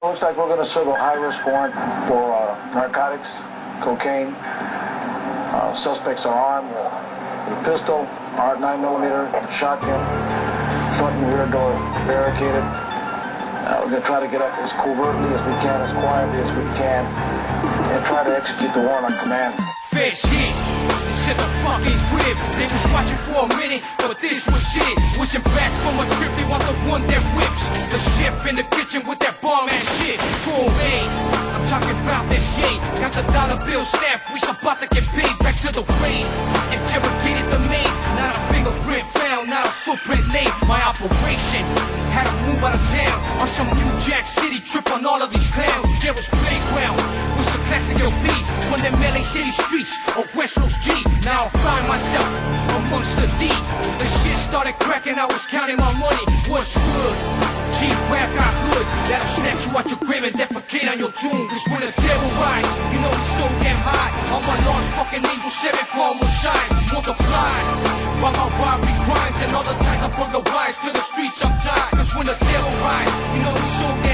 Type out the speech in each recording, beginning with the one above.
Looks like we're going to serve a high-risk warrant for uh, narcotics, cocaine. Uh, suspects are armed with a pistol, art 9 millimeter, shotgun, front and rear door barricaded. Uh, we're going to try to get up as covertly as we can, as quietly as we can, and try to execute the warrant on command. Fish hit. This the fucking crib. They was watching for a minute, but this was shit. Wishing back from a trip, they want the one that whips. The chef in the kitchen with that shit. Aid. I'm talking about this yay. Got the dollar bill stamp. We about to get paid. Back to the raid. Interrogated the maid. Not a fingerprint found. Not a footprint laid. My operation had to move out of town on some New Jack City trip on all of these clowns. There was playground. Was the classic LP on them LA City streets or started cracking, I was counting my money. What's good? Cheap rap got goods that'll snatch you out your grave and defecate on your tomb. Cause when the devil rides, you know he's so damn high. All my lost fucking angel seven palm will shine, multiply. By my robbery crimes and all the times I brought the wise to the streets I'm tired. Cause when the devil rides, you know he's so damn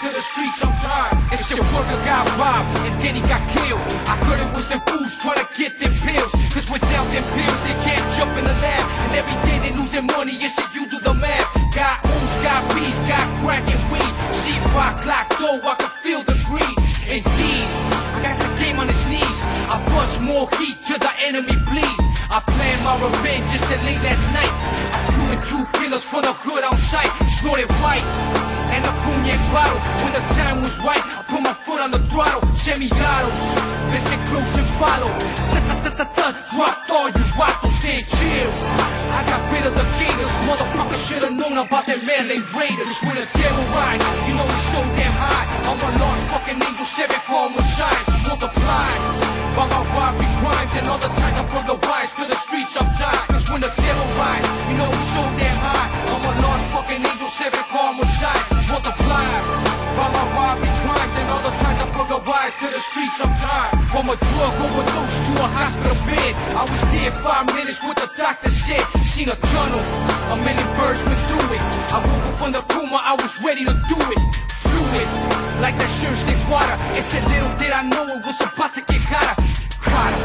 to the streets I'm tired. It's your brother got robbed and then he got killed. I heard it was them fools trying to get them pills. Cause without them pills they can't jump in the lab. And every day they losing money, yes, if you do the math. Got ooze, got bees, got crack and weed. See rock, clock, though, I can feel the greed. Indeed, I got the game on his knees. I bust more heat to the enemy bleed. I planned my revenge just at late last night. I flew in two killers from the hood on sight. Snorted white When the time was right, I put my foot on the throttle. Semi-autos, listen close and follow. Dropped all you waffles, then chill. I got rid of the gators. Motherfucker should've known about them LA Raiders. When the devil rides, you know it's so damn high. I'm a lost fucking angel, seven palm will shine. Multiply. By my robbery crimes and all the times I brought the wise to the streets I'm tired. Cause when the wise to the streets I'm tired. From a drug overdose to a hospital bed. I was there five minutes what the doctor said. Seen a tunnel, a million birds went through it. I woke up from the coma, I was ready to do it. Fluid, like that shirt sticks water. It's that little did I know it was about to get hotter. Hotter,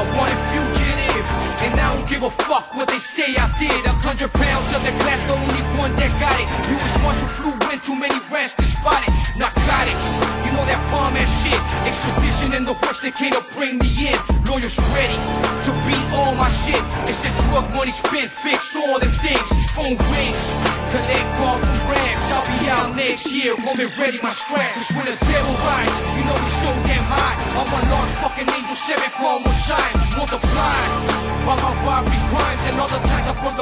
a wanted fugitive. And I don't give a fuck what they say I did. A hundred pounds of the glass, the only one that got it. You U.S. Marshal flew in, too many rats to spot it. Narcotics, that bomb ass shit. Extradition in the West, they can't bring me in. Lawyers ready to beat all my shit. It's the drug money spent, fix all them things. Phone rings, collect call from Rams. I'll be out next year, woman ready my straps. Cause when the devil rides, you know he's so damn high. I'm a lost fucking angel, seven palm will shine. Multiply. By my robbery crimes and all the times I brought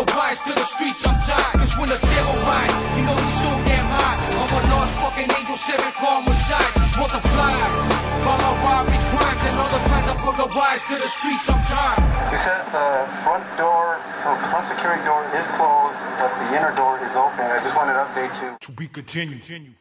brought the wise to the streets I'm tired. He says the front door, the front security door is closed, but the inner door is open. I just wanted to update you. To be continued.